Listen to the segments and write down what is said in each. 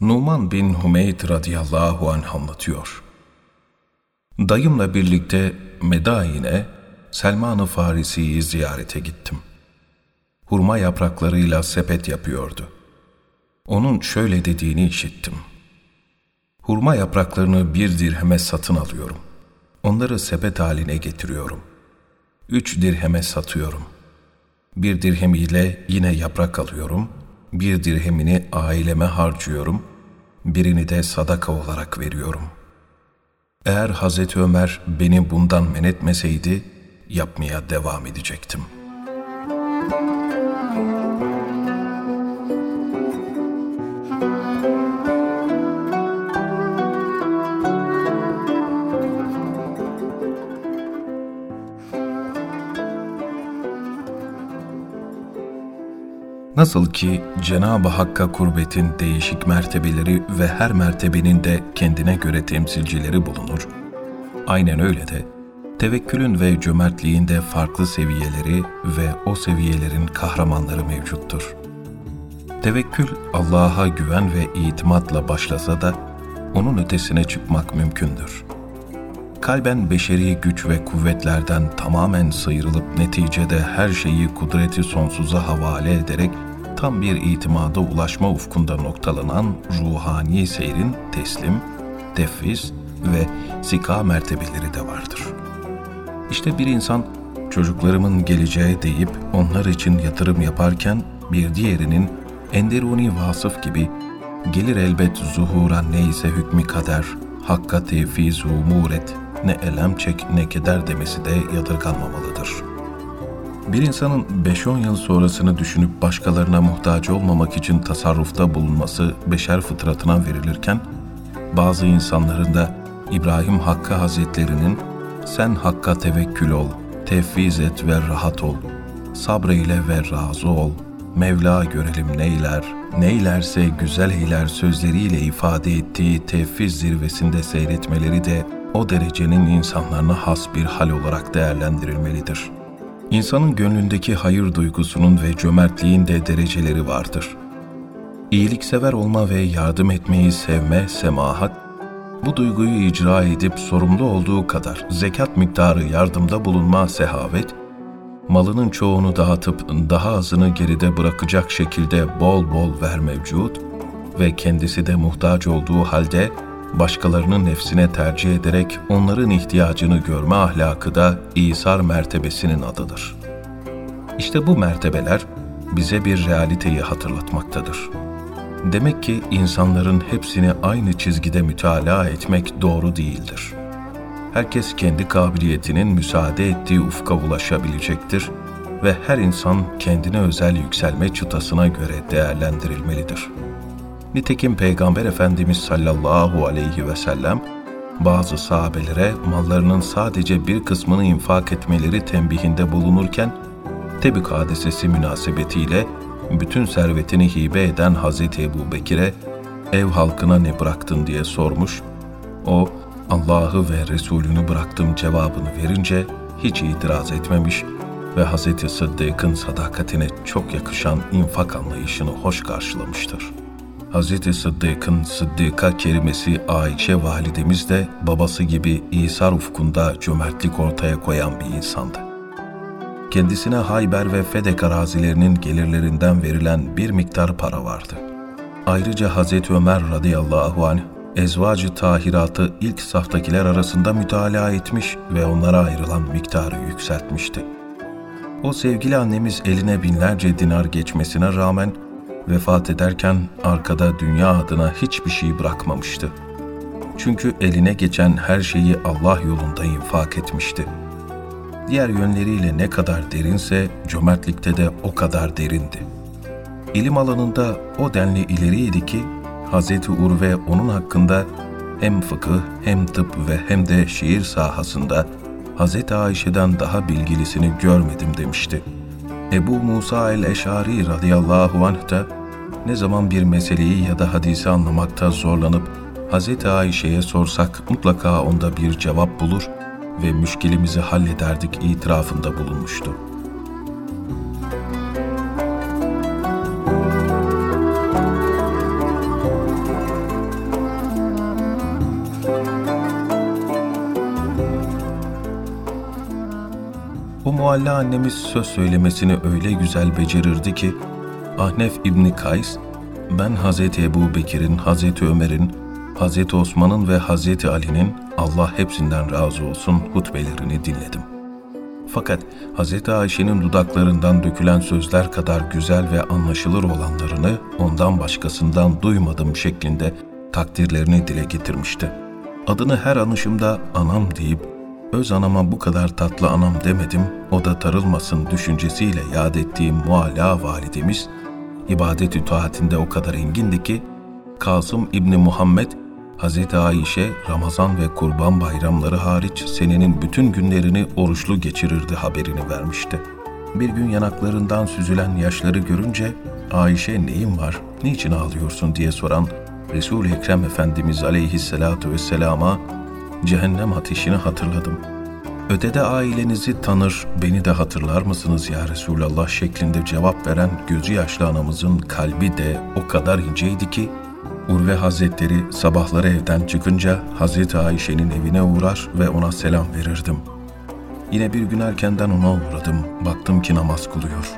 Numan bin Humeyd radıyallahu anh anlatıyor. Dayımla birlikte Medain'e Selman-ı Farisi'yi ziyarete gittim. Hurma yapraklarıyla sepet yapıyordu. Onun şöyle dediğini işittim. Hurma yapraklarını bir dirheme satın alıyorum. Onları sepet haline getiriyorum. Üç dirheme satıyorum. Bir dirhemiyle yine yaprak alıyorum. Bir dirhemini aileme harcıyorum. Birini de sadaka olarak veriyorum. Eğer Hazreti Ömer beni bundan men etmeseydi, yapmaya devam edecektim.'' Nasıl ki Cenab-ı Hakk'a kurbetin değişik mertebeleri ve her mertebenin de kendine göre temsilcileri bulunur, aynen öyle de tevekkülün ve cömertliğin de farklı seviyeleri ve o seviyelerin kahramanları mevcuttur. Tevekkül Allah'a güven ve itimatla başlasa da onun ötesine çıkmak mümkündür. Kalben beşeri güç ve kuvvetlerden tamamen sıyrılıp neticede her şeyi kudreti sonsuza havale ederek tam bir itimada ulaşma ufkunda noktalanan ruhani seyrin teslim, tefviz ve sika mertebeleri de vardır. İşte bir insan çocuklarımın geleceği deyip onlar için yatırım yaparken bir diğerinin enderuni vasıf gibi gelir elbet zuhura neyse hükmü kader, hakka tevfiz umuret, ne elem çek ne keder demesi de yadırganmamalıdır.'' Bir insanın 5-10 yıl sonrasını düşünüp başkalarına muhtaç olmamak için tasarrufta bulunması beşer fıtratına verilirken, bazı insanların da İbrahim Hakkı Hazretlerinin sen Hakk'a tevekkül ol, tevfiz et ve rahat ol, sabreyle ve razı ol, Mevla görelim neyler, neylerse güzel eyler sözleriyle ifade ettiği tevfiz zirvesinde seyretmeleri de o derecenin insanlarına has bir hal olarak değerlendirilmelidir.'' İnsanın gönlündeki hayır duygusunun ve cömertliğin de dereceleri vardır. İyiliksever olma ve yardım etmeyi sevme, semahat, bu duyguyu icra edip sorumlu olduğu kadar zekat miktarı yardımda bulunma sehavet, malının çoğunu dağıtıp daha azını geride bırakacak şekilde bol bol ver mevcut ve kendisi de muhtaç olduğu halde başkalarının nefsine tercih ederek onların ihtiyacını görme ahlakı da İsar mertebesinin adıdır. İşte bu mertebeler bize bir realiteyi hatırlatmaktadır. Demek ki insanların hepsini aynı çizgide mütalaa etmek doğru değildir. Herkes kendi kabiliyetinin müsaade ettiği ufka ulaşabilecektir ve her insan kendine özel yükselme çıtasına göre değerlendirilmelidir.'' Nitekim Peygamber Efendimiz sallallahu aleyhi ve sellem bazı sahabelere mallarının sadece bir kısmını infak etmeleri tembihinde bulunurken Tebük hadisesi münasebetiyle bütün servetini hibe eden Hazreti Ebu Bekir'e ev halkına ne bıraktın diye sormuş. O Allah'ı ve Resulünü bıraktım cevabını verince hiç itiraz etmemiş ve Hazreti Sıddık'ın sadakatine çok yakışan infak anlayışını hoş karşılamıştır.'' Hz. Sıddık'ın Sıddıka kerimesi Ayşe validemiz de babası gibi İsa ufkunda cömertlik ortaya koyan bir insandı. Kendisine Hayber ve Fedek arazilerinin gelirlerinden verilen bir miktar para vardı. Ayrıca Hz. Ömer radıyallahu anh ezvacı tahiratı ilk saftakiler arasında mütalaa etmiş ve onlara ayrılan miktarı yükseltmişti. O sevgili annemiz eline binlerce dinar geçmesine rağmen vefat ederken arkada dünya adına hiçbir şey bırakmamıştı. Çünkü eline geçen her şeyi Allah yolunda infak etmişti. Diğer yönleriyle ne kadar derinse cömertlikte de o kadar derindi. İlim alanında o denli ileriydi ki Hz. Urve onun hakkında hem fıkıh hem tıp ve hem de şiir sahasında Hz. Ayşe'den daha bilgilisini görmedim demişti. Ebu Musa el-Eşari radıyallahu anh da ne zaman bir meseleyi ya da hadisi anlamakta zorlanıp Hz. Ayşe'ye sorsak mutlaka onda bir cevap bulur ve müşkilimizi hallederdik itirafında bulunmuştu. Mualla annemiz söz söylemesini öyle güzel becerirdi ki, Ahnef İbni Kays, ben Hazreti Ebu Bekir'in, Hazreti Ömer'in, Hazreti Osman'ın ve Hazreti Ali'nin Allah hepsinden razı olsun hutbelerini dinledim. Fakat Hazreti Ayşe'nin dudaklarından dökülen sözler kadar güzel ve anlaşılır olanlarını ondan başkasından duymadım şeklinde takdirlerini dile getirmişti. Adını her anışımda anam deyip öz anama bu kadar tatlı anam demedim, o da tarılmasın düşüncesiyle yad ettiğim mualla validemiz, ibadet-ü taatinde o kadar engindi ki, Kasım İbni Muhammed, Hz. Ayşe, Ramazan ve Kurban bayramları hariç senenin bütün günlerini oruçlu geçirirdi haberini vermişti. Bir gün yanaklarından süzülen yaşları görünce, Ayşe neyin var, niçin ağlıyorsun diye soran Resul-i Ekrem Efendimiz aleyhissalatu vesselama cehennem ateşini hatırladım. Ötede ailenizi tanır, beni de hatırlar mısınız ya Resulallah şeklinde cevap veren gözü yaşlı anamızın kalbi de o kadar inceydi ki, Urve Hazretleri sabahları evden çıkınca Hazreti Ayşe'nin evine uğrar ve ona selam verirdim. Yine bir gün erkenden ona uğradım, baktım ki namaz kılıyor.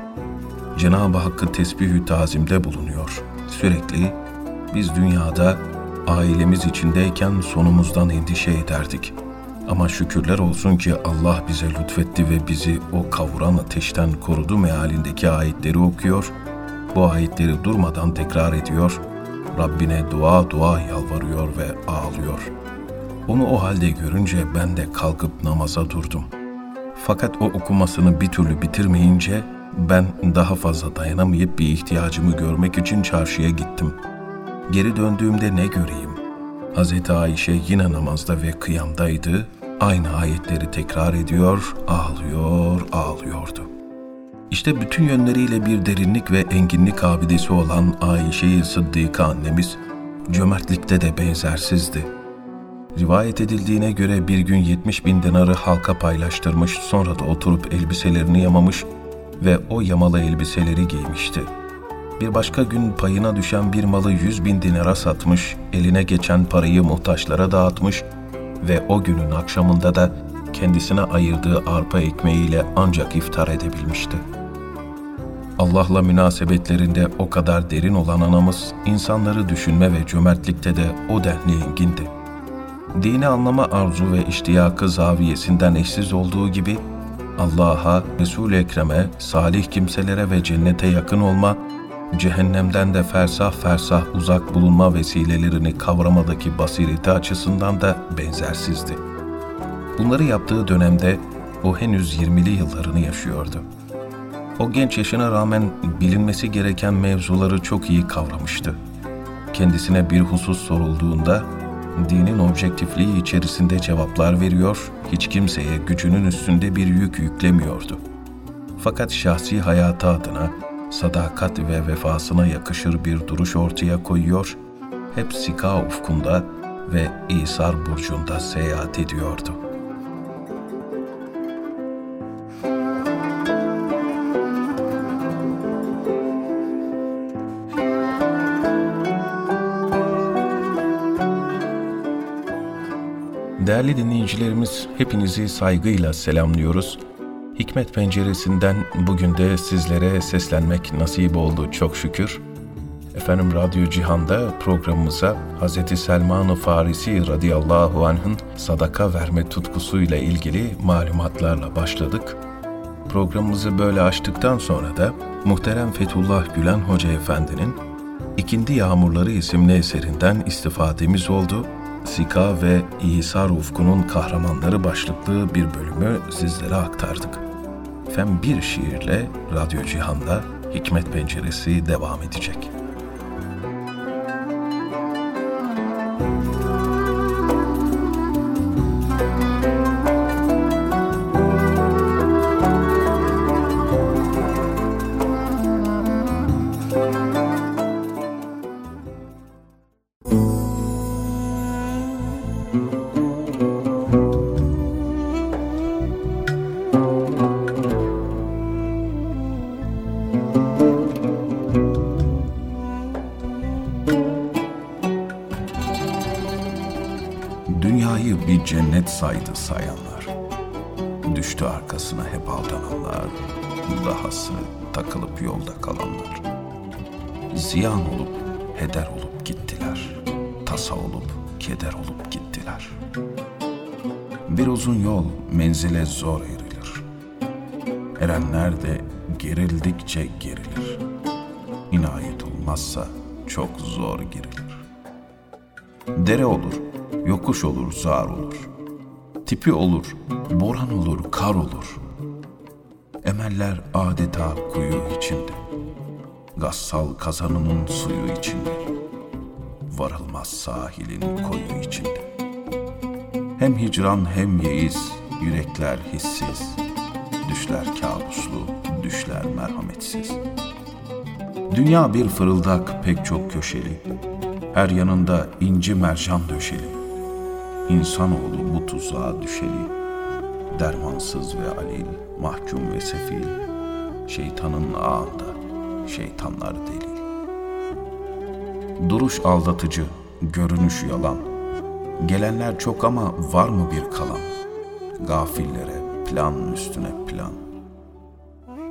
Cenab-ı Hakk'ı tesbihü tazimde bulunuyor. Sürekli biz dünyada ailemiz içindeyken sonumuzdan endişe ederdik. Ama şükürler olsun ki Allah bize lütfetti ve bizi o kavuran ateşten korudu mealindeki ayetleri okuyor, bu ayetleri durmadan tekrar ediyor, Rabbine dua dua yalvarıyor ve ağlıyor. Onu o halde görünce ben de kalkıp namaza durdum. Fakat o okumasını bir türlü bitirmeyince ben daha fazla dayanamayıp bir ihtiyacımı görmek için çarşıya gittim. Geri döndüğümde ne göreyim? Hz. Ayşe yine namazda ve kıyamdaydı, aynı ayetleri tekrar ediyor, ağlıyor, ağlıyordu. İşte bütün yönleriyle bir derinlik ve enginlik abidesi olan Ayşe-i Sıddika annemiz, cömertlikte de benzersizdi. Rivayet edildiğine göre bir gün 70 bin dinarı halka paylaştırmış, sonra da oturup elbiselerini yamamış ve o yamalı elbiseleri giymişti. Bir başka gün payına düşen bir malı 100 bin dinara satmış, eline geçen parayı muhtaçlara dağıtmış ve o günün akşamında da kendisine ayırdığı arpa ekmeğiyle ancak iftar edebilmişti.'' Allah'la münasebetlerinde o kadar derin olan anamız, insanları düşünme ve cömertlikte de o denli engindi. Dini anlama arzu ve iştiyakı zaviyesinden eşsiz olduğu gibi, Allah'a, Resul-i Ekrem'e, salih kimselere ve cennete yakın olma, cehennemden de fersah fersah uzak bulunma vesilelerini kavramadaki basireti açısından da benzersizdi. Bunları yaptığı dönemde o henüz 20'li yıllarını yaşıyordu.'' O genç yaşına rağmen bilinmesi gereken mevzuları çok iyi kavramıştı. Kendisine bir husus sorulduğunda dinin objektifliği içerisinde cevaplar veriyor, hiç kimseye gücünün üstünde bir yük yüklemiyordu. Fakat şahsi hayatı adına sadakat ve vefasına yakışır bir duruş ortaya koyuyor, hep sika ufkunda ve İsar burcunda seyahat ediyordu.'' Değerli dinleyicilerimiz, hepinizi saygıyla selamlıyoruz. Hikmet Penceresi'nden bugün de sizlere seslenmek nasip oldu çok şükür. Efendim Radyo Cihan'da programımıza Hz. Selman-ı Farisi radıyallahu anh'ın sadaka verme tutkusuyla ilgili malumatlarla başladık. Programımızı böyle açtıktan sonra da muhterem Fethullah Gülen Hoca Efendi'nin İkindi Yağmurları isimli eserinden istifademiz oldu Sika ve İsa Ufku'nun kahramanları başlıklı bir bölümü sizlere aktardık. Fem bir şiirle Radyo Cihan'da Hikmet Penceresi devam edecek. Saydı sayanlar. Düştü arkasına hep aldananlar, dahası takılıp yolda kalanlar. Ziyan olup heder olup gittiler, tasa olup keder olup gittiler. Bir uzun yol menzile zor erilir. Erenler de gerildikçe gerilir. İnayet olmazsa çok zor girilir. Dere olur, yokuş olur, zar olur. Tipi olur, boran olur, kar olur. Emeller adeta kuyu içinde. Gassal kazanının suyu içinde. Varılmaz sahilin koyu içinde. Hem hicran hem yeis, yürekler hissiz. Düşler kabuslu, düşler merhametsiz. Dünya bir fırıldak pek çok köşeli. Her yanında inci mercan döşeli. İnsanoğlu bu tuzağa düşeli. Dermansız ve alil, mahkum ve sefil. Şeytanın ağında, şeytanlar deli. Duruş aldatıcı, görünüş yalan. Gelenler çok ama var mı bir kalan? Gafillere plan üstüne plan.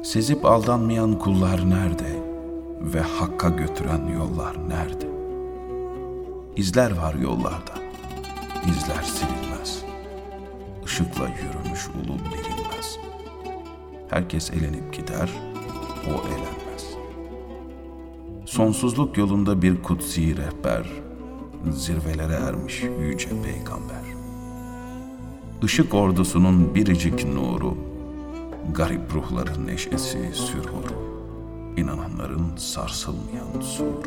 Sezip aldanmayan kullar nerede? Ve hakka götüren yollar nerede? İzler var yollarda, izler silinmez. Işıkla yürümüş ulu bilinmez. Herkes elenip gider, o elenmez. Sonsuzluk yolunda bir kutsi rehber, zirvelere ermiş yüce peygamber. Işık ordusunun biricik nuru, garip ruhların neşesi sürhuru, inananların sarsılmayan sur.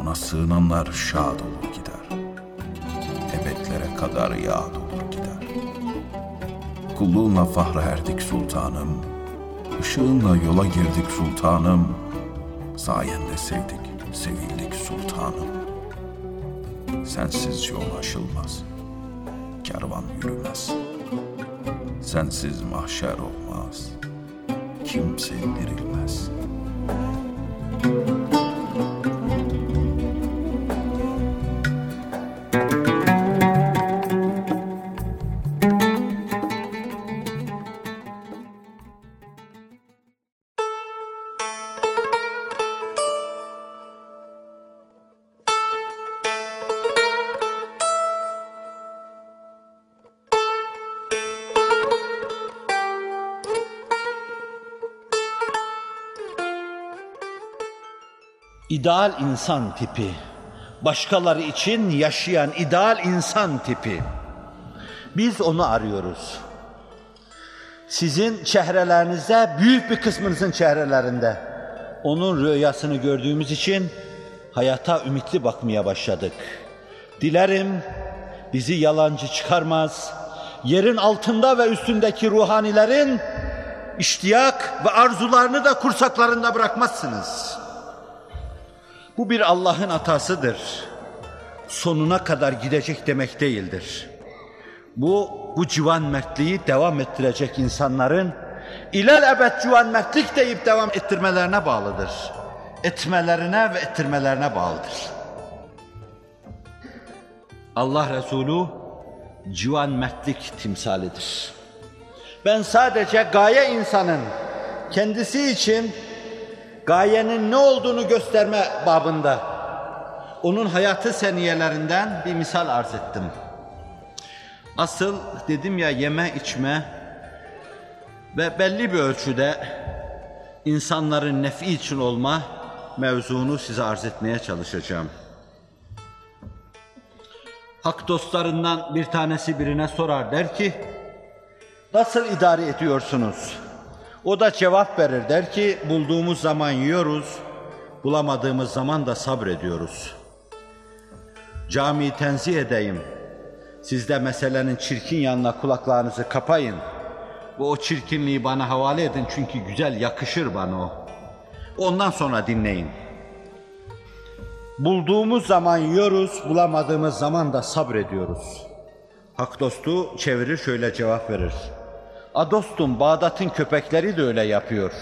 Ona sığınanlar şad olur gider, kadar yad olur gider. Kulluğunla fahra erdik sultanım, ışığınla yola girdik sultanım, sayende sevdik, sevildik sultanım. Sensiz yol aşılmaz, kervan yürümez. Sensiz mahşer olmaz, kimse dirilmez. İdeal insan tipi. Başkaları için yaşayan ideal insan tipi. Biz onu arıyoruz. Sizin çehrelerinizde, büyük bir kısmınızın çehrelerinde onun rüyasını gördüğümüz için hayata ümitli bakmaya başladık. Dilerim bizi yalancı çıkarmaz, yerin altında ve üstündeki ruhanilerin iştiyak ve arzularını da kursaklarında bırakmazsınız. Bu bir Allah'ın hatasıdır. Sonuna kadar gidecek demek değildir. Bu, bu civan mertliği devam ettirecek insanların ilel ebed civan mertlik deyip devam ettirmelerine bağlıdır. Etmelerine ve ettirmelerine bağlıdır. Allah Resulü civan mertlik timsalidir. Ben sadece gaye insanın kendisi için gayenin ne olduğunu gösterme babında onun hayatı seniyelerinden bir misal arz ettim. Asıl dedim ya yeme içme ve belli bir ölçüde insanların nefi için olma mevzunu size arz etmeye çalışacağım. Hak dostlarından bir tanesi birine sorar der ki, nasıl idare ediyorsunuz? O da cevap verir der ki, bulduğumuz zaman yiyoruz, bulamadığımız zaman da sabrediyoruz. Camiyi tenzih edeyim. Siz de meselenin çirkin yanına kulaklarınızı kapayın. Ve o çirkinliği bana havale edin çünkü güzel yakışır bana o. Ondan sonra dinleyin. Bulduğumuz zaman yiyoruz, bulamadığımız zaman da sabrediyoruz. Hak dostu çevirir şöyle cevap verir. A Bağdat'ın köpekleri de öyle yapıyor.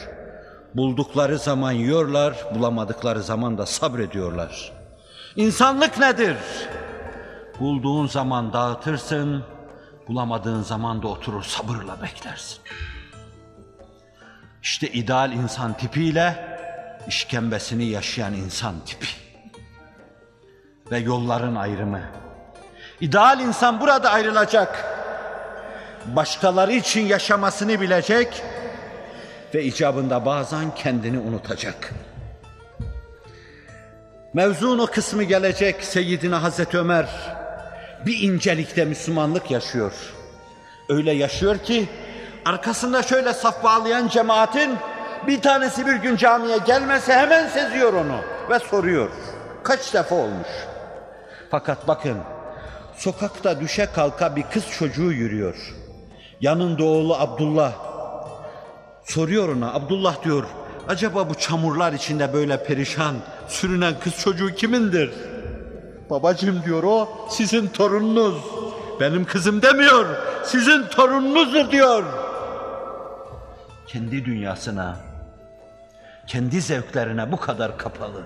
Buldukları zaman yiyorlar, bulamadıkları zaman da sabrediyorlar. İnsanlık nedir? Bulduğun zaman dağıtırsın, Bulamadığın zaman da oturur sabırla beklersin. İşte ideal insan tipiyle işkembesini yaşayan insan tipi. Ve yolların ayrımı. İdeal insan burada ayrılacak. Başkaları için yaşamasını bilecek ve icabında bazen kendini unutacak. Mevzun o kısmı gelecek Seyyidina Hazreti Ömer bir incelikte Müslümanlık yaşıyor. Öyle yaşıyor ki arkasında şöyle saf bağlayan cemaatin bir tanesi bir gün camiye gelmese hemen seziyor onu ve soruyor. Kaç defa olmuş? Fakat bakın sokakta düşe kalka bir kız çocuğu yürüyor. Yanında oğlu Abdullah. Soruyor ona Abdullah diyor acaba bu çamurlar içinde böyle perişan sürünen kız çocuğu kimindir? Babacım diyor o sizin torununuz. Benim kızım demiyor sizin torununuzdur diyor. Kendi dünyasına, kendi zevklerine bu kadar kapalı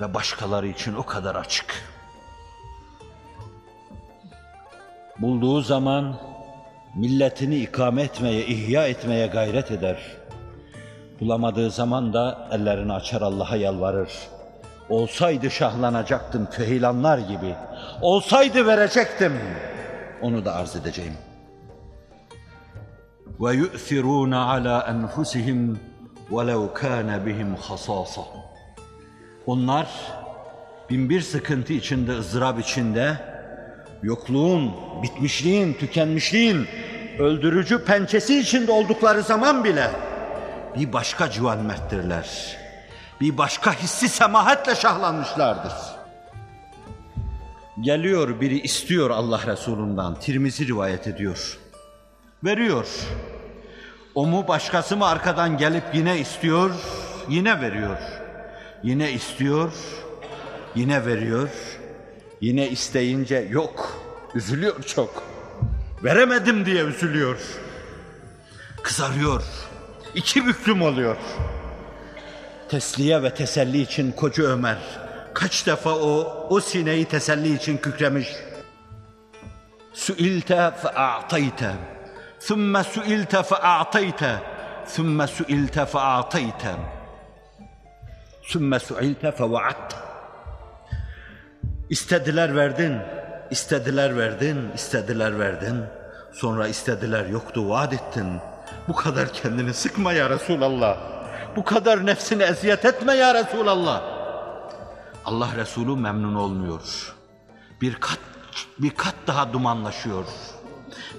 ve başkaları için o kadar açık. Bulduğu zaman milletini ikame etmeye, ihya etmeye gayret eder. Bulamadığı zaman da ellerini açar Allah'a yalvarır. Olsaydı şahlanacaktım köhilanlar gibi. Olsaydı verecektim. Onu da arz edeceğim. Ve yu'thirûne alâ enfusihim velev kâne bihim hasâsa. Onlar binbir sıkıntı içinde, ızdırap içinde, yokluğun, bitmişliğin, tükenmişliğin, öldürücü pençesi içinde oldukları zaman bile bir başka civan merttirler. Bir başka hissi semahatle şahlanmışlardır. Geliyor biri istiyor Allah Resulü'nden. Tirmizi rivayet ediyor. Veriyor. O mu başkası mı arkadan gelip yine istiyor, yine veriyor. Yine istiyor, yine veriyor. Yine isteyince yok. Üzülüyor çok. Veremedim diye üzülüyor. Kızarıyor. İki büklüm oluyor. Tesliye ve teselli için koca Ömer kaç defa o o sineyi teselli için kükremiş. Suilte fe a'tayte. Suilte fe a'tayte. Suilte fe a'tayte. Suilte fe. İstediler verdin, istediler verdin, istediler verdin. Sonra istediler yoktu vaat ettin. Bu kadar kendini sıkma ya Resulallah. Bu kadar nefsini eziyet etme ya Resulallah. Allah Resulü memnun olmuyor. Bir kat bir kat daha dumanlaşıyor.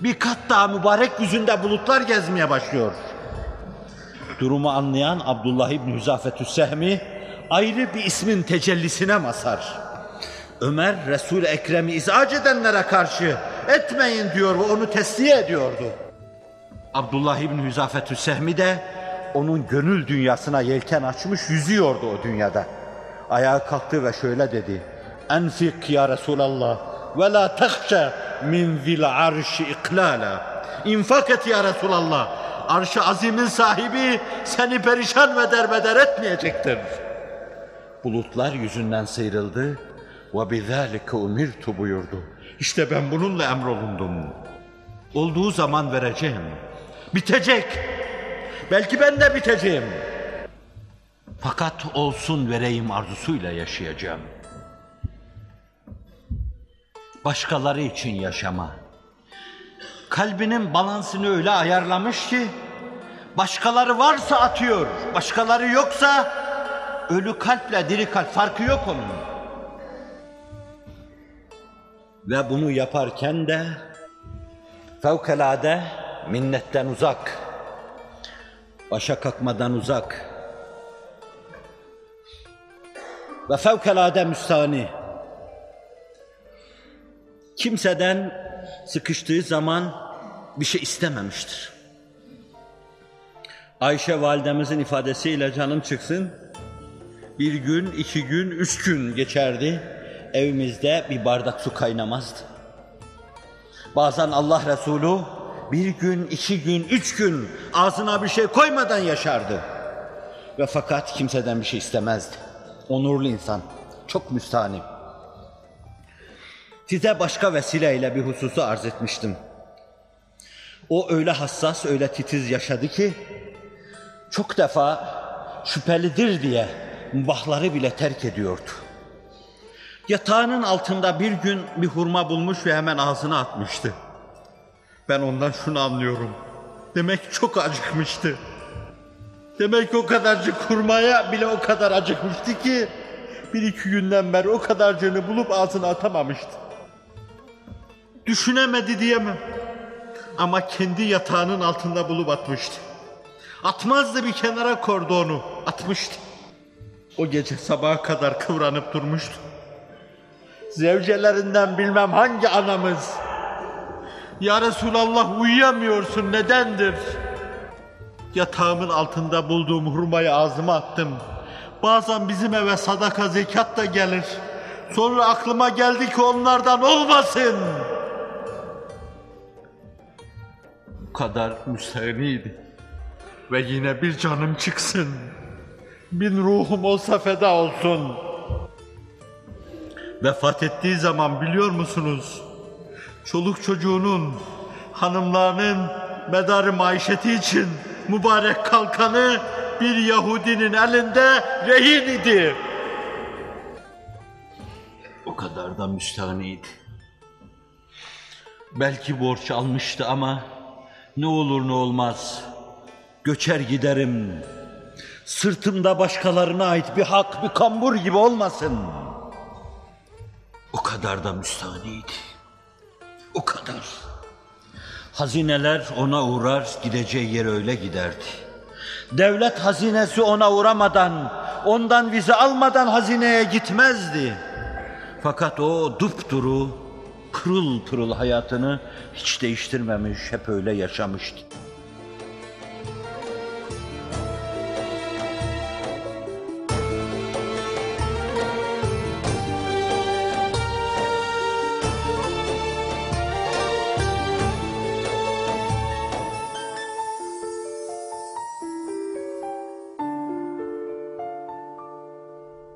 Bir kat daha mübarek yüzünde bulutlar gezmeye başlıyor. Durumu anlayan Abdullah İbni Hüzafetü Sehmi ayrı bir ismin tecellisine masar. Ömer Resul-i Ekrem'i izac edenlere karşı etmeyin diyor ve onu tesliye ediyordu. Abdullah İbni Hüzafetü Sehmi de onun gönül dünyasına yelken açmış yüzüyordu o dünyada. Ayağa kalktı ve şöyle dedi. Enfik ya Resulallah ve la tehşe min zil arşi iklala. İnfak et ya Resulallah. Arş-ı azimin sahibi seni perişan ve derbeder etmeyecektir. Bulutlar yüzünden sıyrıldı ve bizalike umirtu buyurdu. İşte ben bununla emrolundum. Olduğu zaman vereceğim. Bitecek. Belki ben de biteceğim. Fakat olsun vereyim arzusuyla yaşayacağım. Başkaları için yaşama. Kalbinin balansını öyle ayarlamış ki başkaları varsa atıyor, başkaları yoksa ölü kalple diri kalp farkı yok onun. Ve bunu yaparken de fevkalade minnetten uzak, başa kalkmadan uzak ve fevkalade müstani. Kimseden sıkıştığı zaman bir şey istememiştir. Ayşe validemizin ifadesiyle canım çıksın, bir gün, iki gün, üç gün geçerdi. Evimizde bir bardak su kaynamazdı. Bazen Allah Resulü bir gün, iki gün, üç gün ağzına bir şey koymadan yaşardı. Ve fakat kimseden bir şey istemezdi. Onurlu insan, çok müstahni. Size başka vesileyle bir hususu arz etmiştim. O öyle hassas, öyle titiz yaşadı ki çok defa şüphelidir diye mubahları bile terk ediyordu. Yatağının altında bir gün bir hurma bulmuş ve hemen ağzına atmıştı. Ben ondan şunu anlıyorum. Demek çok acıkmıştı. Demek o kadarcık hurmaya bile o kadar acıkmıştı ki bir iki günden beri o kadarcığını bulup ağzına atamamıştı. Düşünemedi diyemem. Ama kendi yatağının altında bulup atmıştı. Atmazdı bir kenara kordu onu. Atmıştı. O gece sabaha kadar kıvranıp durmuştu. Zevcelerinden bilmem hangi anamız. Ya Resulallah uyuyamıyorsun nedendir? Yatağımın altında bulduğum hurmayı ağzıma attım. Bazen bizim eve sadaka zekat da gelir. Sonra aklıma geldi ki onlardan olmasın. Bu kadar müstehniydi. Ve yine bir canım çıksın. Bin ruhum olsa feda olsun. Vefat ettiği zaman biliyor musunuz? Çoluk çocuğunun, hanımlarının medarı maişeti için mübarek kalkanı bir Yahudinin elinde rehin idi. O kadar da müstahniydi. Belki borç almıştı ama ne olur ne olmaz. Göçer giderim. Sırtımda başkalarına ait bir hak, bir kambur gibi olmasın. O kadar da müstahniydi. O kadar. Hazineler ona uğrar, gideceği yer öyle giderdi. Devlet hazinesi ona uğramadan, ondan vize almadan hazineye gitmezdi. Fakat o dupduru, pırıl pırıl hayatını hiç değiştirmemiş, hep öyle yaşamıştı.